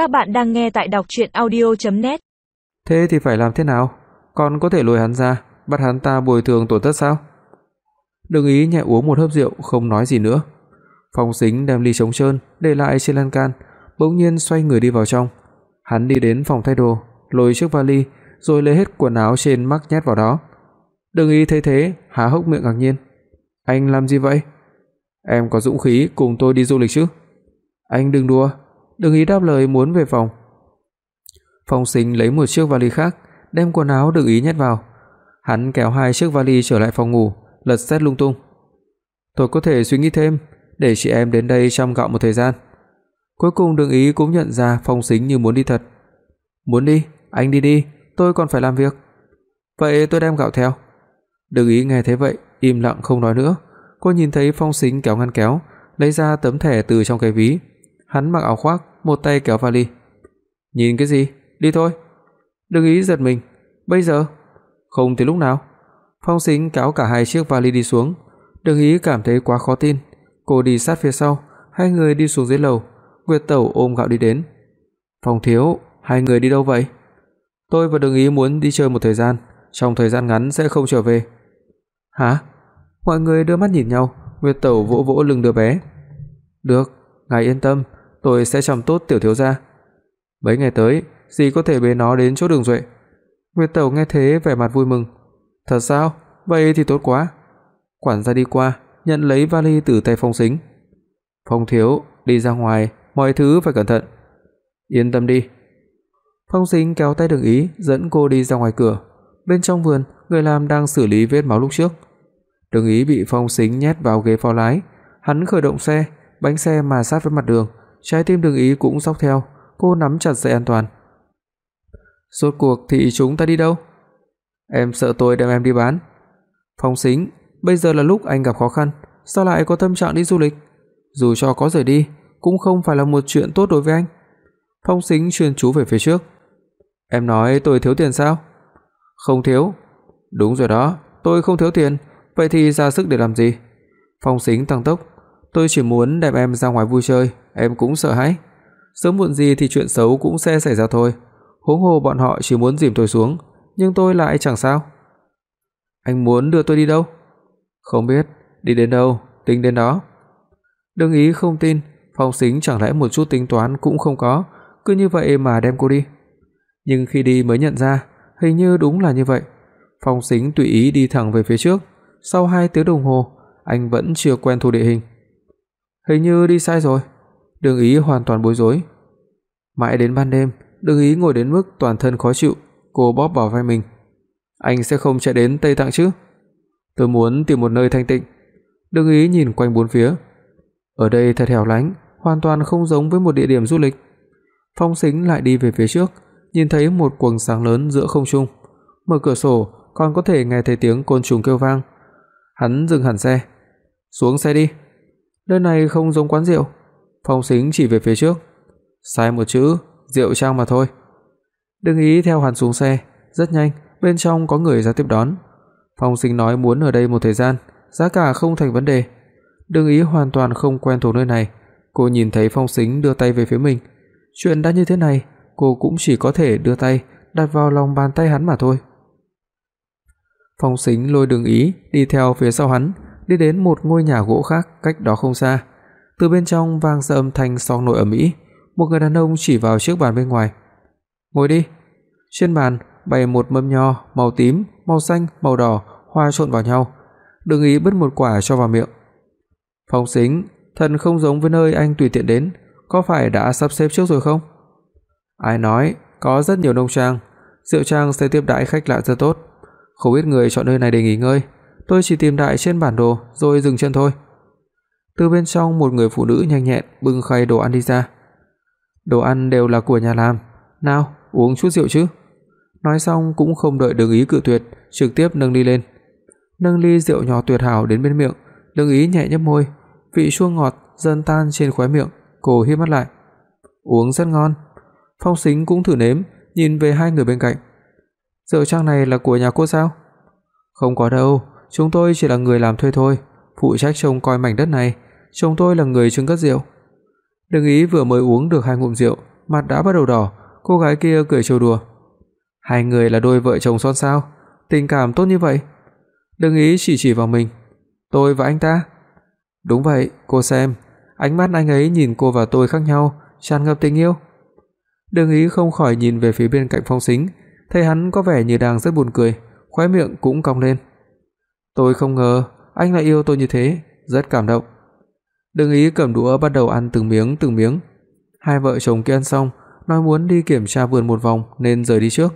Các bạn đang nghe tại đọc audio net Thế thì phải làm thế nào? Còn có thể lôi hắn ra, bắt hắn ta bồi thường tổn thất sao? Đừng ý nhẹ uống một hớp rượu không nói gì nữa. Phong Sính đem ly trống trơn để lại trên lan can, bỗng nhiên xoay người đi vào trong. Hắn đi đến phòng thay đồ, lôi chiếc vali, rồi lấy hết quần áo trên mắc nhét vào đó. Đừng ý thấy thế, há hốc miệng ngạc nhiên. Anh làm gì vậy? Em có dũng khí cùng tôi đi du lịch chứ? Anh đừng đùa. Đừng ý đáp lời muốn về phòng. Phong Sính lấy một chiếc vali khác, đem quần áo đừng ý nhét vào. Hắn kéo hai chiếc vali trở lại phòng ngủ, lật xét lung tung. Tôi có thể suy nghĩ thêm, để chị em đến đây chăm gạo một thời gian. Cuối cùng Đường Ý cũng nhận ra Phong Sính như muốn đi thật. "Muốn đi, anh đi đi, tôi còn phải làm việc." "Vậy tôi đem gạo theo." Đường Ý nghe thế vậy, im lặng không nói nữa. Cô nhìn thấy Phong Sính kéo ngăn kéo, lấy ra tấm thẻ từ trong cái ví. Hắn mặc áo khoác, một tay kéo vali. "Nhìn cái gì? Đi thôi." Đường Ý giật mình, "Bây giờ?" "Không thì lúc nào?" Phong Sính kéo cả hai chiếc vali đi xuống. Đường Ý cảm thấy quá khó tin. Cô đi sát phía sau, hai người đi xuống dưới lầu. Nguyệt Tẩu ôm gạo đi đến. "Phong thiếu, hai người đi đâu vậy?" "Tôi và Đường Ý muốn đi chơi một thời gian, trong thời gian ngắn sẽ không trở về." "Hả?" Mọi người đưa mắt nhìn nhau, Nguyệt Tẩu vỗ vỗ lưng đứa bé. "Được, ngài yên tâm, tôi sẽ chăm tốt tiểu thiếu gia. Mấy ngày tới, dì có thể bế nó đến chỗ Đường Duệ." Nguyệt Tẩu nghe thế vẻ mặt vui mừng. "Thật sao? Vậy thì tốt quá." Quản gia đi qua, nhận lấy vali từ tay Phong Sính. "Phong thiếu, đi ra ngoài, mọi thứ phải cẩn thận." "Yên tâm đi." Phong Sính kéo tay Đường Ý, dẫn cô đi ra ngoài cửa. Bên trong vườn, người làm đang xử lý vết máu lúc trước. Đường Ý bị Phong Sính nhét vào ghế phó lái, hắn khởi động xe, bánh xe mà sát với mặt đường, trái tim Đường Ý cũng dọc theo, cô nắm chặt dây an toàn. Rốt cuộc thì chúng ta đi đâu? Em sợ tôi đem em đi bán. Phong Sính, bây giờ là lúc anh gặp khó khăn, sao lại có tâm trạng đi du lịch? Dù cho có rời đi, cũng không phải là một chuyện tốt đối với anh. Phong Sính chuyên chú về phía trước. Em nói tôi thiếu tiền sao? Không thiếu. Đúng rồi đó, tôi không thiếu tiền, vậy thì ra sức để làm gì? Phong Sính tăng tốc, tôi chỉ muốn đem em ra ngoài vui chơi, em cũng sợ hãi. Sớm muộn gì thì chuyện xấu cũng sẽ xảy ra thôi. Huống hồ bọn họ chỉ muốn dìm tôi xuống, nhưng tôi lại chẳng sao. Anh muốn đưa tôi đi đâu? Không biết, đi đến đâu, tính đến đó. Đương ý không tin, Phong Sính chẳng lẽ một chút tính toán cũng không có, cứ như vậy mà đem cô đi. Nhưng khi đi mới nhận ra, hình như đúng là như vậy. Phong Sính tùy ý đi thẳng về phía trước, sau 2 tiếng đồng hồ, anh vẫn chưa quen thuộc địa hình. Hình như đi sai rồi. Đường Ý hoàn toàn bối rối. Mãi đến ban đêm, Đường Ý ngồi đến mức toàn thân khó chịu, cô bóp vào vai mình. Anh sẽ không chạy đến Tây Tạng chứ? Tôi muốn tìm một nơi thanh tịnh. Đường Ý nhìn quanh bốn phía. Ở đây thật hẻo lánh, hoàn toàn không giống với một địa điểm du lịch. Phong Sính lại đi về phía trước, nhìn thấy một quầng sáng lớn giữa không trung. Mở cửa sổ, còn có thể nghe thấy tiếng côn trùng kêu vang. Hắn dừng hẳn xe. "Xuống xe đi." Nơi này không giống quán rượu. Phong Sính chỉ về phía trước. "Sai một chữ, rượu trang mà thôi." Đừng ý theo hắn xuống xe, rất nhanh, bên trong có người ra tiếp đón. Phong Sính nói muốn ở đây một thời gian, giá cả không thành vấn đề. Đừng ý hoàn toàn không quen thuộc nơi này, cô nhìn thấy Phong Sính đưa tay về phía mình. Chuyện đã như thế này, cô cũng chỉ có thể đưa tay đặt vào lòng bàn tay hắn mà thôi. Phong Sính lôi Đường Ý đi theo phía sau hắn, đi đến một ngôi nhà gỗ khác cách đó không xa. Từ bên trong vang ra âm thanh sóng nổi ầm ĩ, một người đàn ông chỉ vào chiếc bàn bên ngoài. "Ngồi đi." Trên bàn bày một mâm nho màu tím, màu xanh, màu đỏ hòa trộn vào nhau. Đường Ý bứt một quả cho vào miệng. "Phong Sính, thần không giống với nơi anh tùy tiện đến, có phải đã sắp xếp trước rồi không?" Ai nói, có rất nhiều nông trang, rượu trang sẽ tiếp đãi khách lạ rất tốt. Không ít người chọn nơi này để nghỉ ngơi, tôi chỉ tìm đại trên bản đồ rồi dừng chân thôi. Từ bên trong một người phụ nữ nhanh nhẹn bưng khay đồ ăn đi ra. Đồ ăn đều là của nhà làm, nào, uống chút rượu chứ. Nói xong cũng không đợi Đường Ý cự tuyệt, trực tiếp nâng ly lên. Nâng ly rượu nhỏ tuyệt hảo đến bên miệng, Đường Ý nhẹ nhấp môi, vị chua ngọt dần tan trên khóe miệng, cô híp mắt lại. Uống rất ngon. Phong Sính cũng thử nếm, nhìn về hai người bên cạnh. Rượu trang này là của nhà cô sao? Không có đâu, chúng tôi chỉ là người làm thuê thôi, phụ trách trông coi mảnh đất này, chúng tôi là người trưng cất rượu. Đừng ý vừa mới uống được hai ngụm rượu, mặt đã bắt đầu đỏ, cô gái kia cười trêu đùa. Hai người là đôi vợ chồng son sao? Tình cảm tốt như vậy? Đừng ý chỉ chỉ vào mình. Tôi và anh ta? Đúng vậy, cô xem, ánh mắt anh ấy nhìn cô và tôi khác nhau, tràn ngập tình yêu. Đừng ý không khỏi nhìn về phía bên cạnh Phong Sính, thấy hắn có vẻ như đang rất buồn cười, khóe miệng cũng cong lên. Tôi không ngờ anh lại yêu tôi như thế, rất cảm động. Đừng ý cầm đũa bắt đầu ăn từng miếng từng miếng. Hai vợ chồng kia ăn xong, nói muốn đi kiểm tra vườn một vòng nên rời đi trước.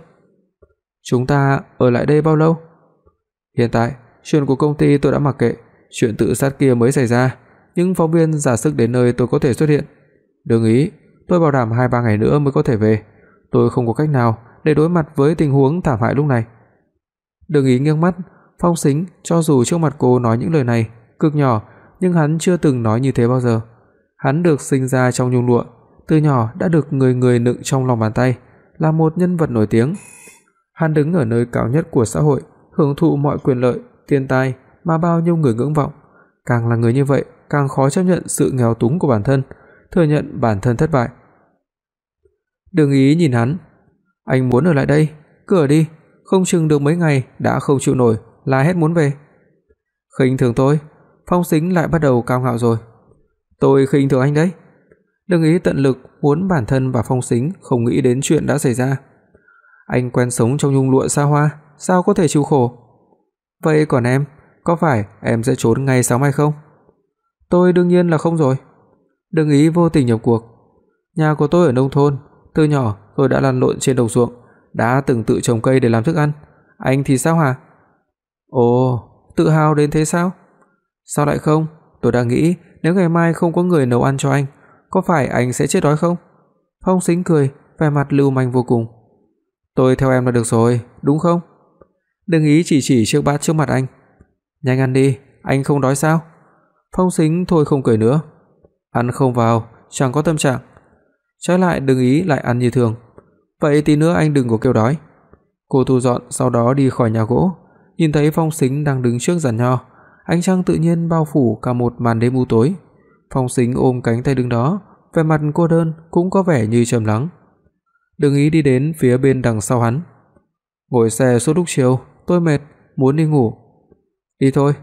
Chúng ta ở lại đây bao lâu? Hiện tại, chuyện của công ty tôi đã mặc kệ, chuyện tự sát kia mới xảy ra, những phóng viên giả sức đến nơi tôi có thể xuất hiện. Đừng ý, tôi bảo đảm 2-3 ngày nữa mới có thể về. Tôi không có cách nào để đối mặt với tình huống thảm hại lúc này. Đừng ý nghiêng mắt, Phong Sính cho dù trước mặt cô nói những lời này cực nhỏ, nhưng hắn chưa từng nói như thế bao giờ. Hắn được sinh ra trong nhung lụa, từ nhỏ đã được người người nựng trong lòng bàn tay, là một nhân vật nổi tiếng. Hắn đứng ở nơi cao nhất của xã hội, hưởng thụ mọi quyền lợi, tiền tài mà bao nhiêu người ngưỡng vọng. Càng là người như vậy, càng khó chấp nhận sự nghèo túng của bản thân, thừa nhận bản thân thất bại. Đường Ý nhìn hắn, "Anh muốn ở lại đây, cứ ở đi, không chừng được mấy ngày đã không chịu nổi, la hét muốn về." Khinh thường tôi, Phong Sính lại bắt đầu cao ngạo rồi. "Tôi khinh thường anh đấy." Đừng Ý tận lực muốn bản thân và Phong Sính không nghĩ đến chuyện đã xảy ra. Anh quen sống trong nhung lụa xa hoa, sao có thể chịu khổ? Vậy còn em, có phải em sẽ trốn ngay sáng mai không? Tôi đương nhiên là không rồi. Đừng ý vô tình nhập cuộc. Nhà của tôi ở nông thôn, từ nhỏ tôi đã lăn lộn trên đồng ruộng, đã từng tự trồng cây để làm thức ăn. Anh thì sao hả? Ồ, tự hào đến thế sao? Sao lại không? Tôi đang nghĩ nếu ngày mai không có người nấu ăn cho anh, có phải anh sẽ chết đói không? Phong Sính cười, vẻ mặt lưu manh vô cùng. Tôi theo em là được rồi, đúng không? Đừng ý chỉ chỉ chiếc bát trước mặt anh. Nhanh ăn đi, anh không đói sao? Phong Sính thôi không cười nữa. Ăn không vào, chẳng có tâm trạng. Trái lại đừng ý lại ăn như thường. Vậy tí nữa anh đừng có kêu đói. Cô thu dọn sau đó đi khỏi nhà gỗ, nhìn thấy Phong Sính đang đứng trước giàn nho, ánh trăng tự nhiên bao phủ cả một màn đêm u tối. Phong Sính ôm cánh tay đứng đó, vẻ mặt cô đơn cũng có vẻ như trầm lắng. Đừng ý đi đến phía bên đằng sau hắn. Ngồi xe suốt lúc chiều, tôi mệt, muốn đi ngủ. Đi thôi.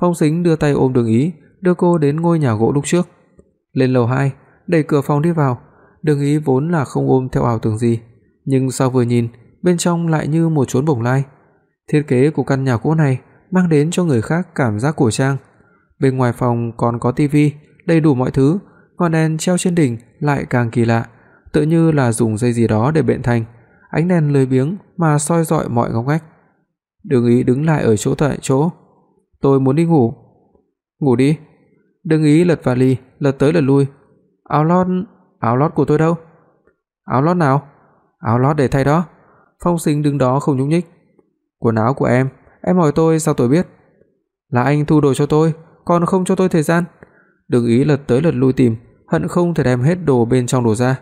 Phong Sính đưa tay ôm Đường Ý, đưa cô đến ngôi nhà gỗ lúc trước. Lên lầu 2, đẩy cửa phòng đi vào. Đường Ý vốn là không ôm theo ảo tưởng gì, nhưng sau vừa nhìn, bên trong lại như một chốn bồng lai. Thiết kế của căn nhà cũ này mang đến cho người khác cảm giác cổ trang. Bên ngoài phòng còn có tivi, đầy đủ mọi thứ, ngọn đèn treo trên đỉnh lại càng kỳ lạ, tựa như là dùng dây gì đó để bện thành, ánh đèn lười biếng mà soi rọi mọi ngóc ngách. Đường Ý đứng lại ở chỗ tại chỗ. "Tôi muốn đi ngủ." "Ngủ đi." Đường Ý lật vali, lật tới lật lui. "Áo lót, áo lót của tôi đâu?" "Áo lót nào?" "Áo lót để thay đó." Phong Sính đứng đó không nhúc nhích. "Quần áo của em, em hỏi tôi sao tôi biết?" "Là anh thu đồ cho tôi, còn không cho tôi thời gian." Đường Ý lật tới lật lui tìm, hận không thể đem hết đồ bên trong đồ ra.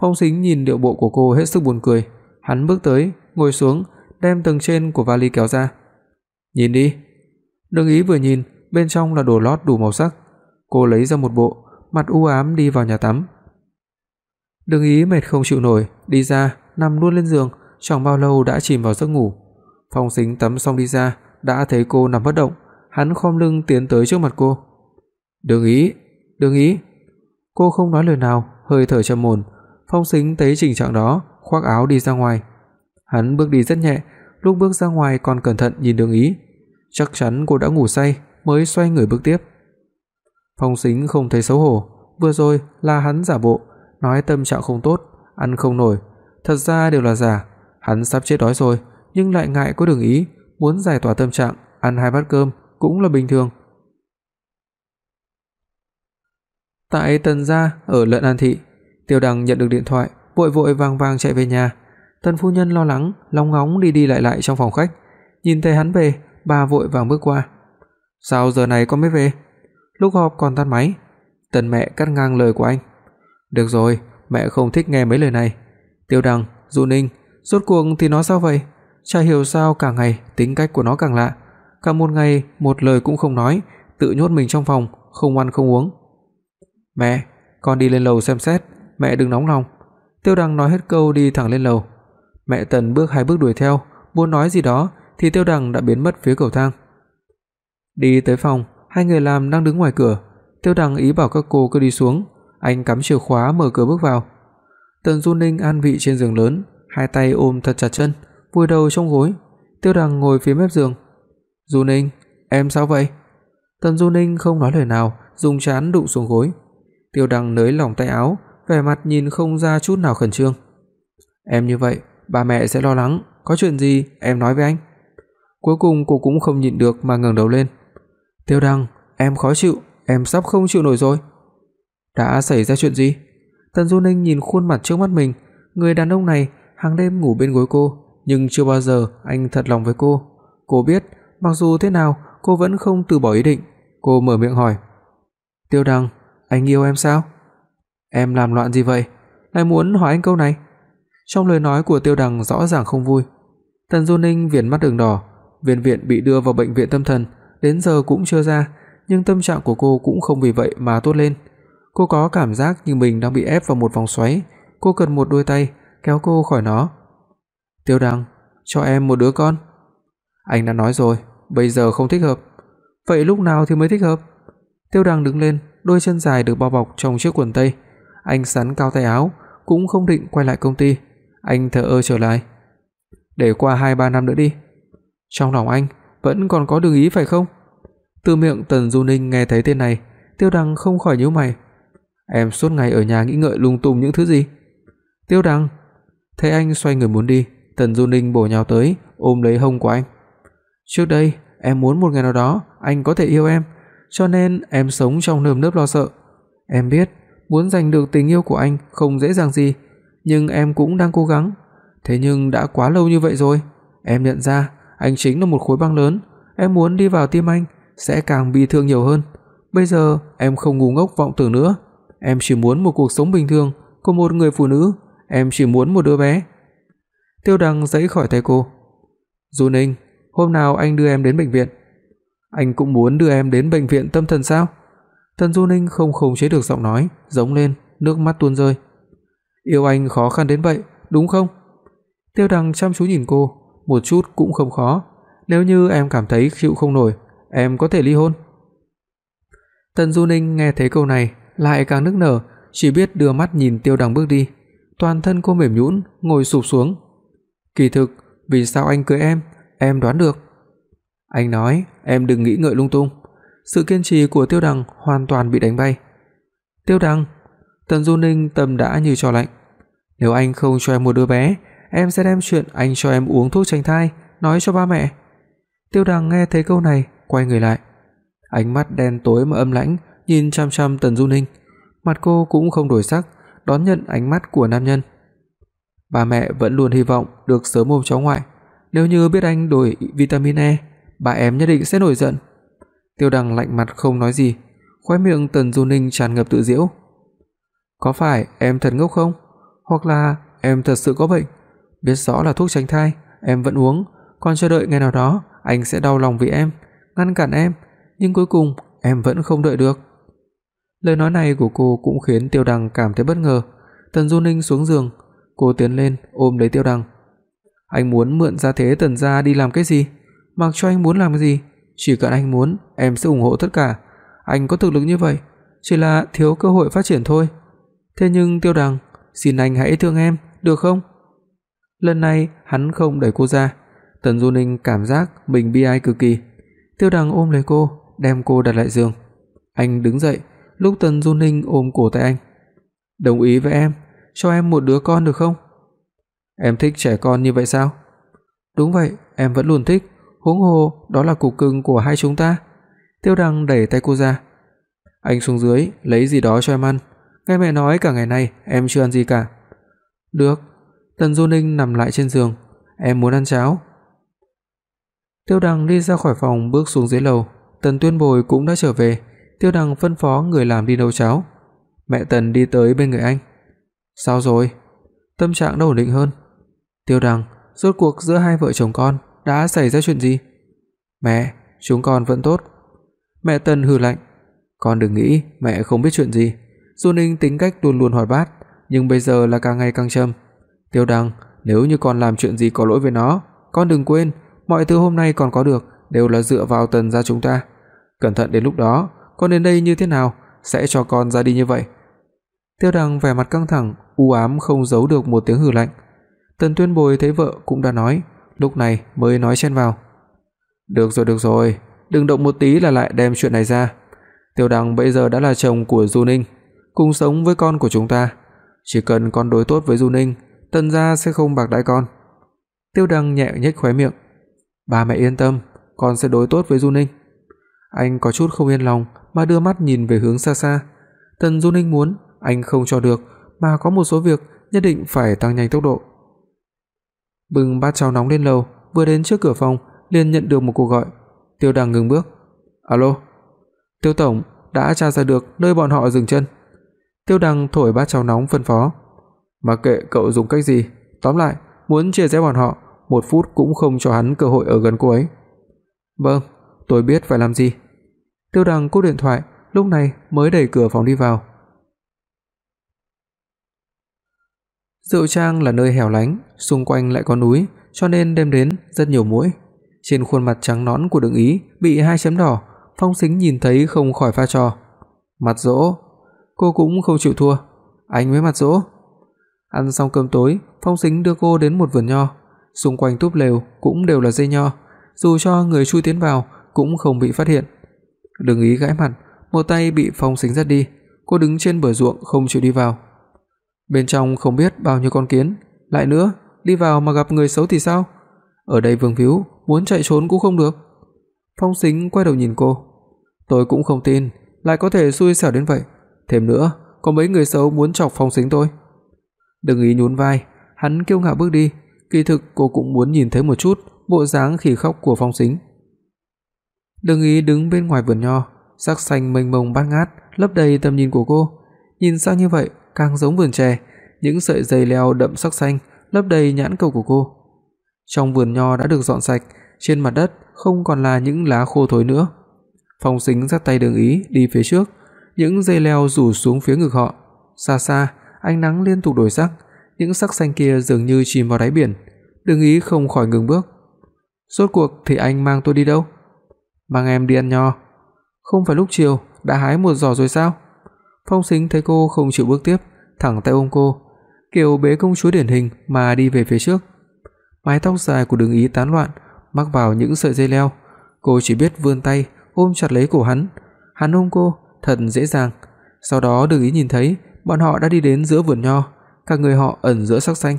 Phong Sính nhìn điệu bộ của cô hết sức buồn cười, hắn bước tới, ngồi xuống, đem tầng trên của vali kéo ra. "Nhìn đi." Đường Ý vừa nhìn, bên trong là đồ lót đủ màu sắc. Cô lấy ra một bộ, mặt u ám đi vào nhà tắm. Đường Ý mệt không chịu nổi, đi ra, nằm luôn lên giường, chẳng bao lâu đã chìm vào giấc ngủ. Phong Sính tắm xong đi ra, đã thấy cô nằm bất động, hắn khom lưng tiến tới trước mặt cô. "Đường Ý, Đường Ý." Cô không nói lời nào, hơi thở trầm ổn, Phong Sính thấy tình trạng đó, khoác áo đi ra ngoài. Hắn bước đi rất nhẹ, lúc bước ra ngoài còn cẩn thận nhìn Đường Ý, chắc chắn cô đã ngủ say mới xoay người bước tiếp. Phong Sính không thấy xấu hổ, vừa rồi là hắn giả bộ, nói tâm trạng không tốt, ăn không nổi, thật ra đều là giả, hắn sắp chết đói rồi, nhưng lại ngại có Đường Ý, muốn giải tỏa tâm trạng, ăn hai bát cơm cũng là bình thường. Tại Tần gia ở Lận An thị, Tiêu Đằng nhận được điện thoại, vội vội vàng vàng chạy về nhà. Tần phu nhân lo lắng, long ngóng đi đi lại lại trong phòng khách, nhìn thấy hắn về, bà vội vàng bước qua. "Sao giờ này con mới về?" Lúc họp còn tắt máy. Tần mẹ cắt ngang lời của anh. "Được rồi, mẹ không thích nghe mấy lời này." Tiêu Đằng, Du Ninh, rốt cuộc thì nó sao vậy? Chả hiểu sao cả ngày tính cách của nó càng lạ, cả một ngày một lời cũng không nói, tự nhốt mình trong phòng, không ăn không uống. "Mẹ, con đi lên lầu xem xét, mẹ đừng nóng lòng." Tiêu Đằng nói hết câu đi thẳng lên lầu. Mẹ Tần bước hai bước đuổi theo, muốn nói gì đó thì Tiêu Đằng đã biến mất phía cầu thang. Đi tới phòng, hai người làm đang đứng ngoài cửa, Tiêu Đằng ý bảo các cô cứ đi xuống, anh cắm chìa khóa mở cửa bước vào. Tần Du Ninh an vị trên giường lớn, hai tay ôm thật chặt chân, vùi đầu trong gối. Tiêu Đằng ngồi phía mép giường. "Du Ninh, em sao vậy?" Tần Du Ninh không nói lời nào, dùng trán đụng xuống gối. Tiêu Đằng nới lỏng tay áo, vẻ mặt nhìn không ra chút nào khẩn trương. "Em như vậy, ba mẹ sẽ lo lắng, có chuyện gì em nói với anh." Cuối cùng cô cũng không nhịn được mà ngẩng đầu lên. "Tiêu Đằng, em khó chịu, em sắp không chịu nổi rồi." "Đã xảy ra chuyện gì?" Tần Du Ninh nhìn khuôn mặt trước mắt mình, người đàn ông này hàng đêm ngủ bên gối cô, nhưng chưa bao giờ anh thật lòng với cô. Cô biết, mặc dù thế nào, cô vẫn không từ bỏ ý định. Cô mở miệng hỏi: "Tiêu Đằng, anh yêu em sao?" "Em làm loạn gì vậy? Lại muốn hỏi anh câu này?" Trong lời nói của Tiêu Đằng rõ ràng không vui. Tần Du Ninh viền mắt đường đỏ, Viên Viện bị đưa vào bệnh viện tâm thần, đến giờ cũng chưa ra, nhưng tâm trạng của cô cũng không vì vậy mà tốt lên. Cô có cảm giác như mình đang bị ép vào một vòng xoáy, cô cần một đôi tay kéo cô khỏi nó. "Tiêu Đằng, cho em một đứa con." Anh đã nói rồi, bây giờ không thích hợp. Vậy lúc nào thì mới thích hợp? Tiêu Đằng đứng lên, đôi chân dài được bao bọc trong chiếc quần tây. Anh sắn cao tay áo, cũng không định quay lại công ty. Anh thở ơ trở lại. "Để qua 2 3 năm nữa đi." Trong lòng anh vẫn còn có đường ý phải không? Từ miệng Tần Du Ninh nghe thấy tên này, Tiêu Đằng không khỏi nhíu mày. Em suốt ngày ở nhà nghĩ ngợi lung tung những thứ gì? Tiêu Đằng, thấy anh xoay người muốn đi, Tần Du Ninh bổ nhào tới, ôm lấy hông của anh. Trước đây, em muốn một ngày nào đó anh có thể yêu em, cho nên em sống trong nơm nớp lo sợ. Em biết, muốn giành được tình yêu của anh không dễ dàng gì, nhưng em cũng đang cố gắng. Thế nhưng đã quá lâu như vậy rồi, em nhận ra anh chính là một khối băng lớn, em muốn đi vào tim anh sẽ càng bị thương nhiều hơn. Bây giờ em không ngu ngốc vọng tưởng nữa, em chỉ muốn một cuộc sống bình thường của một người phụ nữ, em chỉ muốn một đứa bé." Tiêu Đằng giãy khỏi tay cô. "Du Ninh, hôm nào anh đưa em đến bệnh viện?" "Anh cũng muốn đưa em đến bệnh viện tâm thần sao?" Tần Du Ninh không khống chế được giọng nói, giống lên, nước mắt tuôn rơi. "Yêu anh khó khăn đến vậy, đúng không?" Tiêu Đằng chăm chú nhìn cô, một chút cũng không khó, nếu như em cảm thấy chịu không nổi, em có thể ly hôn." Tần Du Ninh nghe thấy câu này, lại càng nức nở, chỉ biết đưa mắt nhìn Tiêu Đằng bước đi. Toàn thân cô mềm nhũn, ngồi sụp xuống. "Kỳ thực, vì sao anh cưới em, em đoán được." Anh nói, "Em đừng nghĩ ngợi lung tung." Sự kiên trì của Tiêu Đằng hoàn toàn bị đánh bay. "Tiêu Đằng?" Tần Du Ninh tâm đã như tro lạnh. "Nếu anh không cho em một đứa bé, em sẽ đem chuyện anh cho em uống thuốc tránh thai nói cho ba mẹ." Tiêu Đằng nghe thấy câu này, quay người lại. Ánh mắt đen tối mà âm lãnh nhìn chằm chằm Tần Du Ninh, mặt cô cũng không đổi sắc, đón nhận ánh mắt của nam nhân. Ba mẹ vẫn luôn hy vọng được sớm ôm cháu ngoại, nếu như biết anh đổi vitamin E, bà em nhất định sẽ nổi giận. Tiêu Đằng lạnh mặt không nói gì, khóe miệng Tần Du Ninh tràn ngập tự giễu. Có phải em thật ngốc không? Hoặc là em thật sự có bệnh? Biết rõ là thuốc tránh thai, em vẫn uống, còn chờ đợi ngày nào đó anh sẽ đau lòng vì em, ngăn cản em, nhưng cuối cùng em vẫn không đợi được. Lời nói này của cô cũng khiến Tiêu Đằng cảm thấy bất ngờ. Tần Du Ninh xuống giường, cô tiến lên ôm lấy Tiêu Đằng. Anh muốn mượn gia thế Tần gia đi làm cái gì? Mặc cho anh muốn làm cái gì, chỉ cần anh muốn, em sẽ ủng hộ tất cả. Anh có thực lực như vậy, chỉ là thiếu cơ hội phát triển thôi. Thế nhưng Tiêu Đằng, xin anh hãy thương em, được không? Lần này hắn không đẩy cô ra. Tần Du Ninh cảm giác mình bi ai cực kỳ. Tiêu Đằng ôm lấy cô, đem cô đặt lại giường. Anh đứng dậy, lúc Tần Du Ninh ôm cổ tay anh. "Đồng ý với em, cho em một đứa con được không?" "Em thích trẻ con như vậy sao?" "Đúng vậy, em vẫn luôn thích, huống hồ đó là cục cưng của hai chúng ta." Tiêu Đằng đẩy tay cô ra. "Anh xuống dưới lấy gì đó cho em ăn, nghe mẹ nói cả ngày nay em chưa ăn gì cả." "Được." Tần Du Ninh nằm lại trên giường, "Em muốn ăn cháo." Tiêu Đằng đi ra khỏi phòng bước xuống dưới lầu, Tần Tuyên Bồi cũng đã trở về, Tiêu Đằng phân phó người làm đi nấu cháo. Mẹ Tần đi tới bên người anh. "Sao rồi?" Tâm trạng đã ổn định hơn. "Tiêu Đằng, rốt cuộc giữa hai vợ chồng con đã xảy ra chuyện gì?" "Mẹ, chúng con vẫn tốt." Mẹ Tần hừ lạnh, "Con đừng nghĩ mẹ không biết chuyện gì." Du Ninh tính cách luôn luôn hoạt bát, nhưng bây giờ là càng ngày càng trầm. Tiêu Đăng, nếu như con làm chuyện gì có lỗi với nó, con đừng quên, mọi thứ hôm nay còn có được đều là dựa vào Tần gia chúng ta. Cẩn thận đến lúc đó, con đến đây như thế nào, sẽ cho con ra đi như vậy." Tiêu Đăng vẻ mặt căng thẳng, u ám không giấu được một tiếng hừ lạnh. Tần Tuyên Bồi thấy vợ cũng đã nói, lúc này mới nói chen vào. "Được rồi, được rồi, đừng động một tí là lại đem chuyện này ra. Tiêu Đăng bây giờ đã là chồng của Du Ninh, cùng sống với con của chúng ta, chỉ cần con đối tốt với Du Ninh, Tần gia sẽ không bạc đãi con." Tiêu Đăng nhẹ nhếch khóe miệng. "Ba mẹ yên tâm, con sẽ đối tốt với Du Ninh." Anh có chút không yên lòng mà đưa mắt nhìn về hướng xa xa. Tần Du Ninh muốn, anh không cho được, mà có một số việc nhất định phải tăng nhanh tốc độ. Bưng bát cháo nóng lên lầu, vừa đến trước cửa phòng liền nhận được một cuộc gọi. Tiêu Đằng ngừng bước. "Alo." "Tiêu tổng, đã tra ra được nơi bọn họ dừng chân." Tiêu Đằng thổi bát cháo nóng phân phó. "Mặc kệ cậu dùng cách gì, tóm lại, muốn chia rẽ bọn họ, một phút cũng không cho hắn cơ hội ở gần cô ấy." "Vâng, tôi biết phải làm gì." Tiêu Đằng cúp điện thoại, lúc này mới đẩy cửa phòng đi vào. Rượu Trang là nơi hẻo lánh, xung quanh lại có núi, cho nên đêm đến rất nhiều muỗi. Trên khuôn mặt trắng nõn của Đường Ý bị hai chấm đỏ, Phong Sính nhìn thấy không khỏi pha trò. Mặt dỗ, cô cũng không chịu thua, anh mới mặt dỗ. Ăn xong cơm tối, Phong Sính đưa cô đến một vườn nho, xung quanh túp lều cũng đều là dây nho, dù cho người chui tiến vào cũng không bị phát hiện. Đường Ý gãi mặt, một tay bị Phong Sính dắt đi, cô đứng trên bờ ruộng không chịu đi vào. Bên trong không biết bao nhiêu con kiến, lại nữa, đi vào mà gặp người xấu thì sao? Ở đây vương víu, muốn chạy trốn cũng không được. Phong Sính quay đầu nhìn cô. Tôi cũng không tin, lại có thể xui xẻo đến vậy. Thêm nữa, có mấy người xấu muốn chọc Phong Sính tôi. Đừng ý nhún vai, hắn kiêu ngạo bước đi, kỳ thực cô cũng muốn nhìn thấy một chút bộ dáng khỉ khóc của Phong Sính. Đừng ý đứng bên ngoài vườn nho, sắc xanh mênh mông bát ngát lấp đầy tầm nhìn của cô. Nhìn sao như vậy, càng giống vườn chè, những sợi dây leo đậm sắc xanh lấp đầy nhãn cầu của cô. Trong vườn nho đã được dọn sạch, trên mặt đất không còn là những lá khô thối nữa. Phong Sính giắt tay Đường Ý đi phía trước, những dây leo rủ xuống phía ngực họ. Xa xa, ánh nắng liên tục đổi sắc, những sắc xanh kia dường như chìm vào đáy biển. Đường Ý không khỏi ngừng bước. Rốt cuộc thì anh mang tôi đi đâu? Mang em đi ăn nho. Không phải lúc chiều đã hái một giỏ rồi sao? Phong Sính thấy cô không chịu bước tiếp, thẳng tay ôm cô, kiểu bế công chúa điển hình mà đi về phía trước. Mái tóc dài của Đường Ý tán loạn, mắc vào những sợi dây leo, cô chỉ biết vươn tay ôm chặt lấy cổ hắn. Hắn ôm cô thật dễ dàng. Sau đó Đường Ý nhìn thấy bọn họ đã đi đến giữa vườn nho, cả người họ ẩn giữa sắc xanh.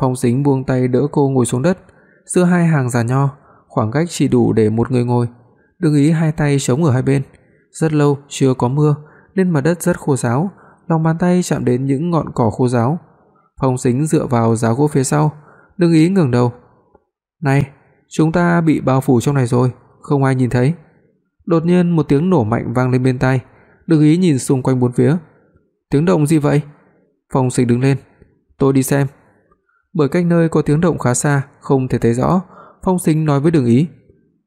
Phong Sính buông tay đỡ cô ngồi xuống đất, giữa hai hàng giàn nho, khoảng cách chỉ đủ để một người ngồi. Đường Ý hai tay chống ở hai bên. Rất lâu chưa có mưa, nên mặt đất rất khô ráo, lòng bàn tay chạm đến những ngọn cỏ khô ráo. Phong Sính dựa vào giá gỗ phía sau, đừng ý ngẩng đầu. "Này, chúng ta bị bao phủ trong này rồi, không ai nhìn thấy." Đột nhiên một tiếng nổ mạnh vang lên bên tai, Đừng ý nhìn xung quanh bốn phía. "Tiếng động gì vậy?" Phong Sính đứng lên, "Tôi đi xem." Bởi cách nơi có tiếng động khá xa, không thể thấy rõ, Phong Sính nói với Đường Ý,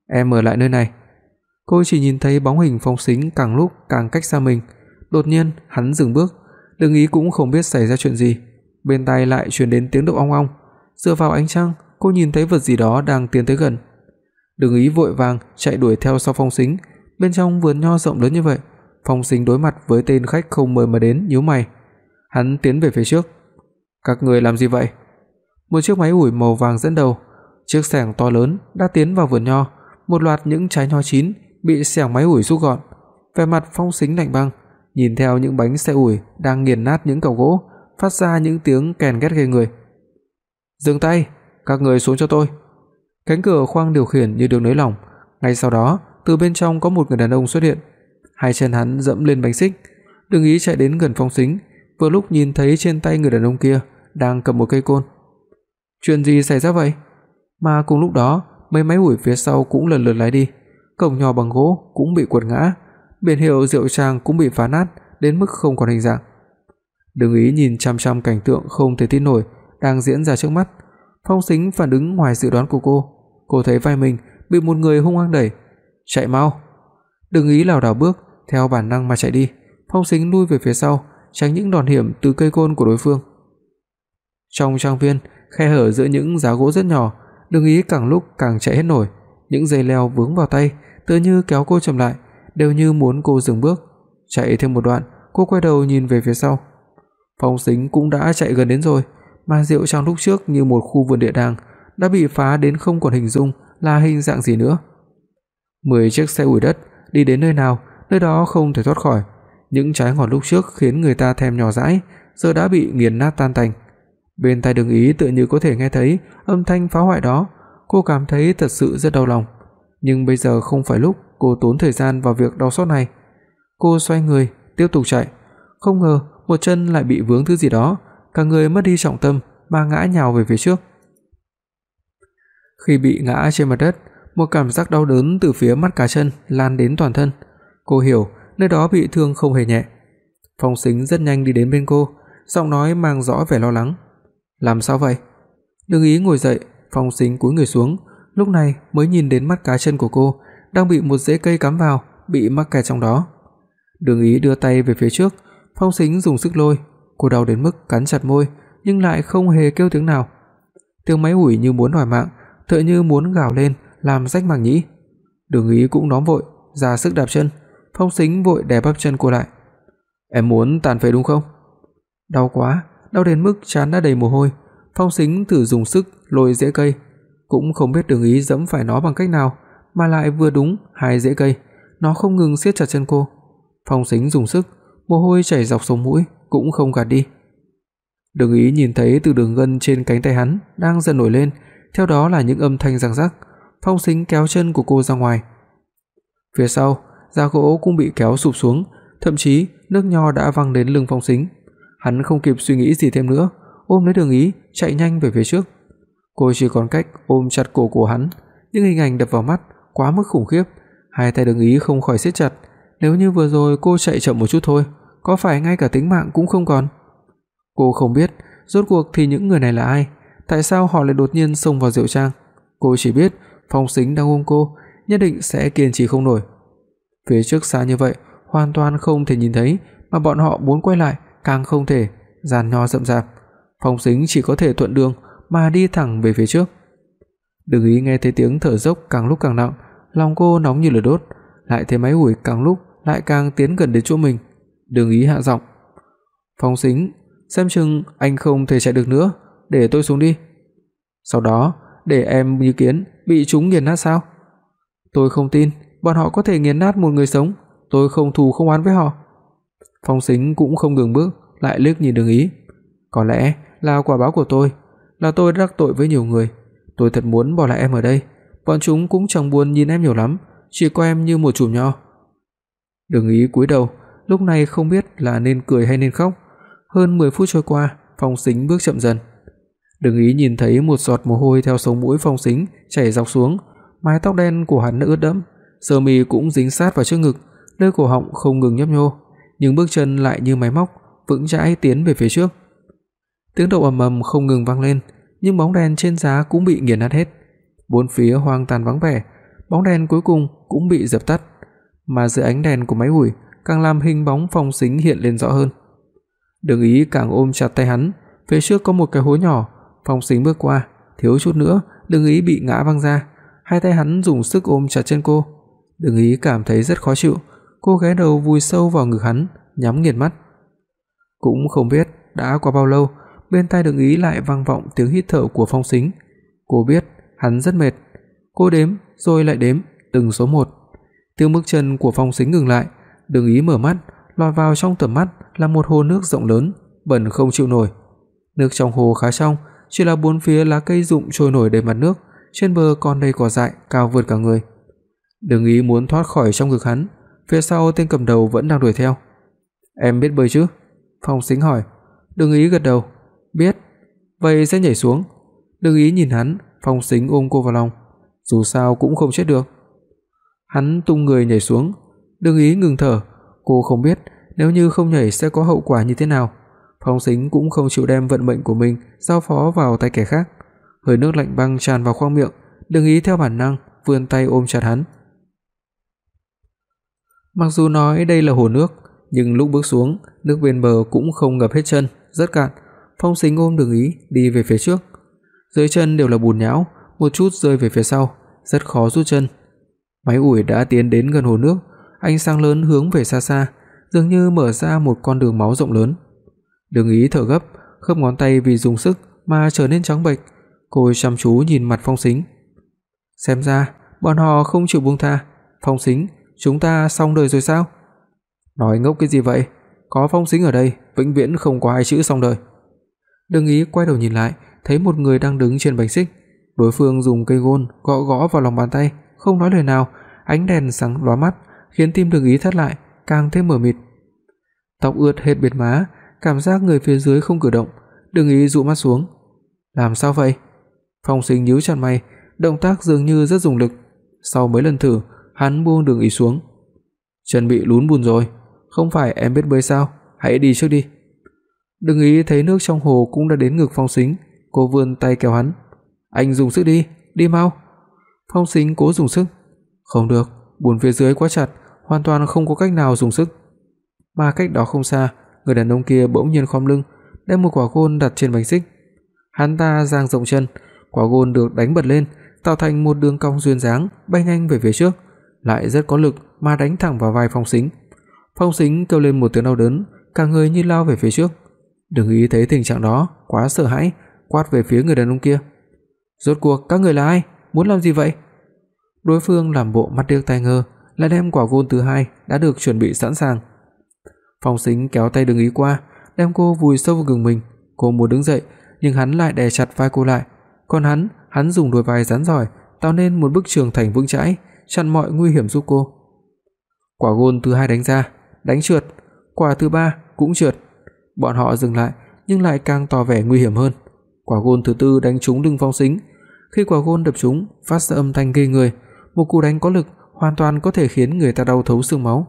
"Em ở lại nơi này." Cô chỉ nhìn thấy bóng hình Phong Sính càng lúc càng cách xa mình. Đột nhiên, hắn dừng bước, Đường Ý cũng không biết xảy ra chuyện gì, bên tai lại truyền đến tiếng động ong ong. Dựa vào ánh trăng, cô nhìn thấy vật gì đó đang tiến tới gần. Đường Ý vội vàng chạy đuổi theo sau Phong Sính, bên trong vườn nho rộng lớn như vậy, Phong Sính đối mặt với tên khách không mời mà đến nhíu mày. Hắn tiến về phía trước. "Các người làm gì vậy?" Một chiếc máy ủi màu vàng dẫn đầu, chiếc xẻng to lớn đã tiến vào vườn nho, một loạt những trái nho chín bị xẻng máy ủi rút gọn. Vẻ mặt Phong Sính lạnh băng, nhìn theo những bánh xe ủi đang nghiền nát những cọc gỗ, phát ra những tiếng kèn két ghê người. "Dừng tay, các người xuống cho tôi." Cánh cửa khoang điều khiển như được nới lỏng, ngay sau đó, từ bên trong có một người đàn ông xuất hiện. Hai chân hắn dẫm lên bánh xích, đừng ý chạy đến gần Phong Sính, vừa lúc nhìn thấy trên tay người đàn ông kia đang cầm một cây côn. Chuyện gì xảy ra vậy? Mà cùng lúc đó, mấy máy ủi phía sau cũng lần lượt lái đi cổng nhỏ bằng gỗ cũng bị quật ngã, biển hiệu rượu trang cũng bị phá nát đến mức không còn hình dạng. Đừng ý nhìn chằm chằm cảnh tượng không thể tin nổi đang diễn ra trước mắt. Phong Sính phản ứng ngoài dự đoán của cô, cô thấy vai mình bị một người hung hăng đẩy, "Chạy mau." Đừng ý lảo đảo bước, theo bản năng mà chạy đi. Phong Sính lui về phía sau, tránh những đòn hiểm từ cây côn của đối phương. Trong trang viên, khe hở giữa những giá gỗ rất nhỏ, Đường Ý càng lúc càng chạy hết nổi, những dây leo vướng vào tay, tựa như kéo cô chậm lại, đều như muốn cô dừng bước. Chạy thêm một đoạn, cô quay đầu nhìn về phía sau. Phong Sính cũng đã chạy gần đến rồi, mà rượu trong lúc trước như một khu vườn địa đàng đã bị phá đến không còn hình dung là hình dạng gì nữa. 10 chiếc xe ủi đất đi đến nơi nào, nơi đó không thể thoát khỏi. Những trái ngọt lúc trước khiến người ta thèm nhỏ dãi, giờ đã bị nghiền nát tan tành. Bên tai Đường Ý tựa như có thể nghe thấy âm thanh phá hoại đó, cô cảm thấy thật sự rất đau lòng. Nhưng bây giờ không phải lúc cô tốn thời gian vào việc đau sót này. Cô xoay người, tiếp tục chạy, không ngờ một chân lại bị vướng thứ gì đó, cả người mất đi trọng tâm mà ngã nhào về phía trước. Khi bị ngã trên mặt đất, một cảm giác đau đớn từ phía mắt cá chân lan đến toàn thân. Cô hiểu, nơi đó bị thương không hề nhẹ. Phong Sính rất nhanh đi đến bên cô, giọng nói mang rõ vẻ lo lắng. "Làm sao vậy?" Đừng ý ngồi dậy, Phong Sính cúi người xuống, lúc này mới nhìn đến mắt cá chân của cô đang bị một rễ cây cắm vào, bị mắc kẹt trong đó. Đường Ý đưa tay về phía trước, Phong Sính dùng sức lôi, cô đau đến mức cắn chặt môi nhưng lại không hề kêu tiếng nào. Tiếng máy ủi như muốn đòi mạng, tựa như muốn gào lên làm rách màng nhĩ. Đường Ý cũng nóng vội, ra sức đạp chân, Phong Sính vội đè bắp chân cô lại. "Em muốn tàn phế đúng không?" Đau quá, đau đến mức trán đã đầy mồ hôi, Phong Sính thử dùng sức lôi rễ cây, cũng không biết Đường Ý giẫm phải nó bằng cách nào, mà lại vừa đúng hai rễ cây, nó không ngừng siết chặt chân cô. Phong Sính dùng sức, mồ hôi chảy dọc sống mũi cũng không gạt đi. Đường Ý nhìn thấy từ đường gân trên cánh tay hắn đang dần nổi lên, theo đó là những âm thanh răng rắc, Phong Sính kéo chân của cô ra ngoài. Phía sau, da gỗ cũng bị kéo sụp xuống, thậm chí nước nho đã văng đến lưng Phong Sính. Hắn không kịp suy nghĩ gì thêm nữa, ôm lấy Đường Ý, chạy nhanh về phía trước. Cô chỉ còn cách ôm chặt cổ của hắn, những hình ảnh đập vào mắt quá mức khủng khiếp, hai tay Đường Ý không khỏi siết chặt, nếu như vừa rồi cô chạy chậm một chút thôi, có phải ngay cả tính mạng cũng không còn? Cô không biết rốt cuộc thì những người này là ai, tại sao họ lại đột nhiên xông vào rượu trang. Cô chỉ biết Phong Sính đang ôm cô, nhất định sẽ kiên trì không nổi. Phía trước xa như vậy, hoàn toàn không thể nhìn thấy, mà bọn họ muốn quay lại càng không thể, giàn nho rậm rạp. Phong Sính chỉ có thể thuận đường mà đi thẳng về phía trước. Đừng ý nghe thấy tiếng thở dốc càng lúc càng nặng, lòng cô nóng như lửa đốt, lại thấy máy ủi càng lúc lại càng tiến gần đến chỗ mình. Đừng ý hạ giọng. "Phong Sính, xem chừng anh không thể chạy được nữa, để tôi xuống đi." Sau đó, để em như kiến bị chúng nghiền nát sao? Tôi không tin, bọn họ có thể nghiền nát một người sống, tôi không thù không oán với họ. Phong Sính cũng không ngừng bước, lại liếc nhìn Đường Ý. Có lẽ là quả báo của tôi, là tôi đã đắc tội với nhiều người, tôi thật muốn bỏ lại em ở đây, bọn chúng cũng chẳng buồn nhìn em nhiều lắm, chỉ coi em như một chùm nho. Đường Ý cúi đầu, lúc này không biết là nên cười hay nên khóc. Hơn 10 phút trôi qua, Phong Sính bước chậm dần. đường ý nhìn thấy một giọt mồ hôi theo sống mũi Phong Sính chảy dọc xuống, mái tóc đen của hắn đã ướt đẫm, sơ mi cũng dính sát vào trước ngực, nơi cổ họng không ngừng nhấp nhô, nhưng bước chân lại như máy móc, vững chãi tiến về phía trước. Tiếng động ầm ầm không ngừng vang lên, nhưng bóng đèn trên giá cũng bị nghiền nát hết. Bốn phía hoang tàn vắng vẻ, bóng đèn cuối cùng cũng bị dập tắt, mà dưới ánh đèn của máy ủi càng làm hình bóng Phong Sính hiện lên rõ hơn. Đường Ý càng ôm chặt tay hắn, phía trước có một cái hố nhỏ, Phong Sính bước qua, thiếu chút nữa đường ý bị ngã văng ra, hai tay hắn dùng sức ôm chặt chân cô. đường ý cảm thấy rất khó chịu, cô ghé đầu vùi sâu vào ngực hắn, nhắm nghiền mắt. Cũng không biết đã qua bao lâu, bên tai đường ý lại vang vọng tiếng hít thở của Phong Sính. Cô biết hắn rất mệt. Cô đếm rồi lại đếm từng số một. Tiếng bước chân của Phong Sính ngừng lại, đường ý mở mắt, lọt vào trong tầm mắt là một hồ nước rộng lớn, bẩn không chịu nổi. Nước trong hồ khá trong, chỉ là bốn phía lá cây rụng trôi nổi đầy mặt nước, trên bờ còn đầy cỏ dại cao vượt cả người. đường ý muốn thoát khỏi trong ngực hắn, phía sau tên cầm đầu vẫn đang đuổi theo. "Em biết bơi chứ?" Phong Sính hỏi. đường ý gật đầu. "Biết." "Vậy sẽ nhảy xuống." Đừng ý nhìn hắn, Phong Sính ôm cô vào lòng. Dù sao cũng không chết được. Hắn tung người nhảy xuống, Đừng ý ngừng thở, cô không biết nếu như không nhảy sẽ có hậu quả như thế nào. Phong Sính cũng không chịu đem vận mệnh của mình giao phó vào tay kẻ khác. Hơi nước lạnh băng tràn vào khoang miệng, Đừng ý theo bản năng vươn tay ôm chặt hắn. Mặc dù nói đây là hồ nước, nhưng lúc bước xuống, nước bên bờ cũng không ngập hết chân, rất cạn. Phong Sính ôm Đường Ý đi về phía trước. Dưới chân đều là bùn nhão, một chút rơi về phía sau, rất khó rút chân. Máy ủi đã tiến đến gần hồ nước, ánh sáng lớn hướng về xa xa, dường như mở ra một con đường máu rộng lớn. Đường Ý thở gấp, khớp ngón tay vì dùng sức mà trở nên trắng bệch, cô chăm chú nhìn mặt Phong Sính. Xem ra bọn họ không chịu buông tha, Phong Sính, chúng ta xong đời rồi sao? Nói ngốc cái gì vậy? Có Phong Sính ở đây, vĩnh viễn không có hai chữ xong đời. Đường Ý quay đầu nhìn lại, thấy một người đang đứng trên bánh xích, đối phương dùng cây gôn gõ gõ vào lòng bàn tay, không nói lời nào, ánh đèn sáng lóa mắt, khiến tim Đường Ý thắt lại, càng thêm mờ mịt. Tóc ướt hết biệt má, cảm giác người phía dưới không cử động, Đường Ý dụ mắt xuống. "Làm sao vậy?" Phong Sinh nhíu chặt mày, động tác dường như rất dùng lực. Sau mấy lần thử, hắn buông Đường Ý xuống. "Chân bị lún bùn rồi, không phải em biết bơi sao, hãy đi trước đi." Đừng Ý thấy nước trong hồ cũng đã đến ngực Phong Sính, cô vươn tay kéo hắn. "Anh dùng sức đi, đi mau." Phong Sính cố dùng sức. "Không được, buồn phía dưới quá chặt, hoàn toàn không có cách nào dùng sức." Mà cách đó không xa, người đàn ông kia bỗng nhiên khom lưng, đem một quả gôn đặt trên bánh xích. Hắn ta dang rộng chân, quả gôn được đánh bật lên, tạo thành một đường cong duyên dáng bay nhanh về phía trước, lại rất có lực mà đánh thẳng vào vai Phong Sính. Phong Sính kêu lên một tiếng đau đớn, cả người như lao về phía trước. Đừng ý thấy tình trạng đó, quá sợ hãi, quát về phía người đàn ông kia. "Rốt cuộc các người là ai? Muốn làm gì vậy?" Đối phương làm bộ mắt điếc tai ngơ, lại đem quả gôn thứ hai đã được chuẩn bị sẵn sàng. Phong Sính kéo tay Đường Ý qua, đem cô vùi sâu vào gừng mình, cô muốn đứng dậy, nhưng hắn lại đè chặt vai cô lại. Còn hắn, hắn dùng đôi vai rắn giỏi tạo nên một bức tường thành vững chãi, chặn mọi nguy hiểm giúp cô. Quả gôn thứ hai đánh ra, đánh trượt, quả thứ ba cũng trượt. Bọn họ dừng lại, nhưng lại càng tỏ vẻ nguy hiểm hơn. Quả gôn thứ tư đánh trúng lưng Phong Sính. Khi quả gôn đập trúng, phát ra âm thanh ghê người, một cú đánh có lực hoàn toàn có thể khiến người ta đau thấu xương máu.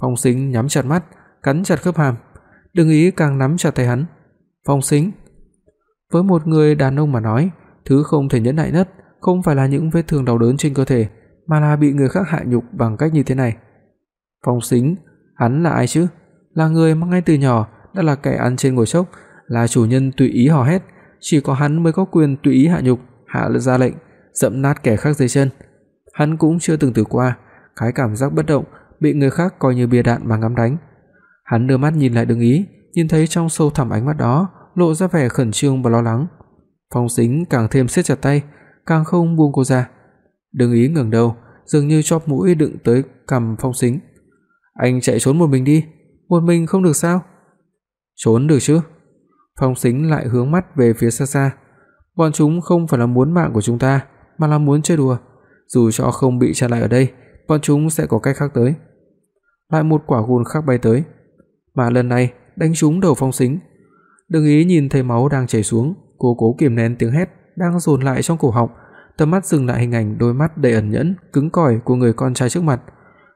Phong Sính nhắm chặt mắt, cắn chặt khớp hàm, Đừng ý càng nắm chặt tay hắn. Phong Sính, với một người đàn ông mà nói, thứ không thể nhẫn nại nhất không phải là những vết thương đau đớn trên cơ thể, mà là bị người khác hạ nhục bằng cách như thế này. Phong Sính, hắn là ai chứ? Là người mà ngay từ nhỏ đã là kẻ ăn trên ngồi chốc, là chủ nhân tùy ý hò hét, chỉ có hắn mới có quyền tùy ý hạ nhục, hạ ra lệnh, dẫm nát kẻ khác dưới chân. Hắn cũng chưa từng thử qua cái cảm giác bất động, bị người khác coi như bia đạn mà ngắm đánh. Hắn đưa mắt nhìn lại Đường Ý, nhìn thấy trong sâu thẳm ánh mắt đó lộ ra vẻ khẩn trương và lo lắng. Phong Sính càng thêm siết chặt tay, càng không buông cô ra. Đường Ý ngẩng đầu, dường như chóp mũi đựng tới cằm Phong Sính. "Anh chạy trốn một mình đi, một mình không được sao?" "Trốn được chứ?" Phong Sính lại hướng mắt về phía xa xa. "Bọn chúng không phải là muốn mạng của chúng ta, mà là muốn chơi đùa. Dù cho không bị trả lại ở đây, bọn chúng sẽ có cách khác tới." Lại một quả gùn khác bay tới mà lần này đánh trúng đầu Phong Sính. Đừng ý nhìn thấy máu đang chảy xuống, cô cố kiềm nén tiếng hét đang dồn lại trong cổ họng, tầm mắt dừng lại hình ảnh đôi mắt đầy ẩn nhẫn, cứng cỏi của người con trai trước mặt.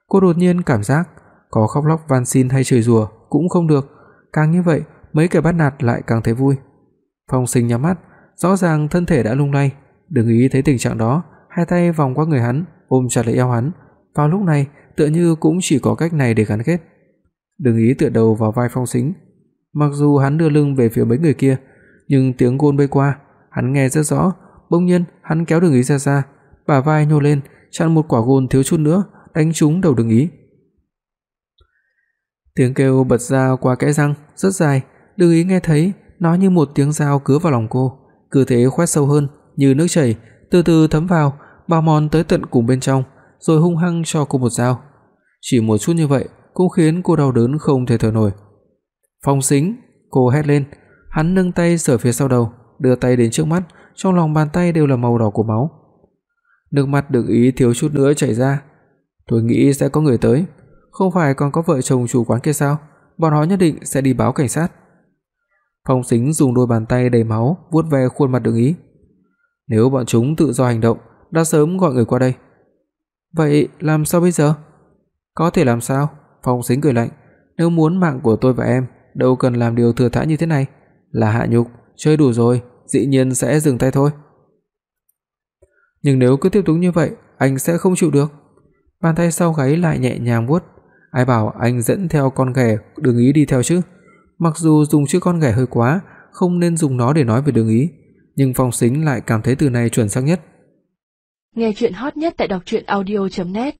Cô đột nhiên cảm giác có khóc lóc van xin hay chửi rủa cũng không được, càng như vậy, mấy kẻ bắt nạt lại càng thấy vui. Phong Sinh nhắm mắt, rõ ràng thân thể đã lung lay, đừng ý thấy tình trạng đó, hai tay vòng qua người hắn, ôm chặt lấy eo hắn. Vào lúc này, tựa như cũng chỉ có cách này để gắn kết. Đừng ý tựa đầu vào vai Phong Sính. Mặc dù hắn đưa lưng về phía mấy người kia, nhưng tiếng gôn bay qua, hắn nghe rất rõ, bỗng nhiên hắn kéo Đường Ý ra xa, bả vai nhô lên, chặn một quả gôn thiếu chút nữa đánh trúng đầu Đường Ý. Tiếng kêu bật ra qua kẽ răng rất dài, Đừng Ý nghe thấy nó như một tiếng dao cứa vào lòng cô, cứ thế khoét sâu hơn, như nước chảy, từ từ thấm vào, bao mòn tới tận cùng bên trong, rồi hung hăng cho cô một dao. Chỉ một chút như vậy, cũng khiến cô đau đớn không thể thở nổi. Phong Sính, cô hét lên, hắn nâng tay sờ phía sau đầu, đưa tay đến trước mắt, trong lòng bàn tay đều là màu đỏ của máu. Nước mắt được ý thiếu chút nữa chảy ra. Tôi nghĩ sẽ có người tới, không phải còn có vợ chồng chủ quán kia sao? Bọn họ nhất định sẽ đi báo cảnh sát. Phong Sính dùng đôi bàn tay đầy máu vuốt ve khuôn mặt Đường Ý. Nếu bọn chúng tự do hành động, đã sớm gọi người qua đây. Vậy làm sao bây giờ? Có thể làm sao? Phong Sính cười lạnh, nếu muốn mạng của tôi và em, đâu cần làm điều thừa thãi như thế này, là hạ nhục, chơi đủ rồi, dĩ nhiên sẽ dừng tay thôi. Nhưng nếu cứ tiếp tục như vậy, anh sẽ không chịu được. Bàn tay sau gáy lại nhẹ nhàng vuốt, Ai bảo anh dẫn theo con ghẻ Đường Ý đi theo chứ? Mặc dù dùng chữ con ghẻ hơi quá, không nên dùng nó để nói về Đường Ý, nhưng Phong Sính lại cảm thấy từ này chuẩn xác nhất. Nghe truyện hot nhất tại doctruyenaudio.net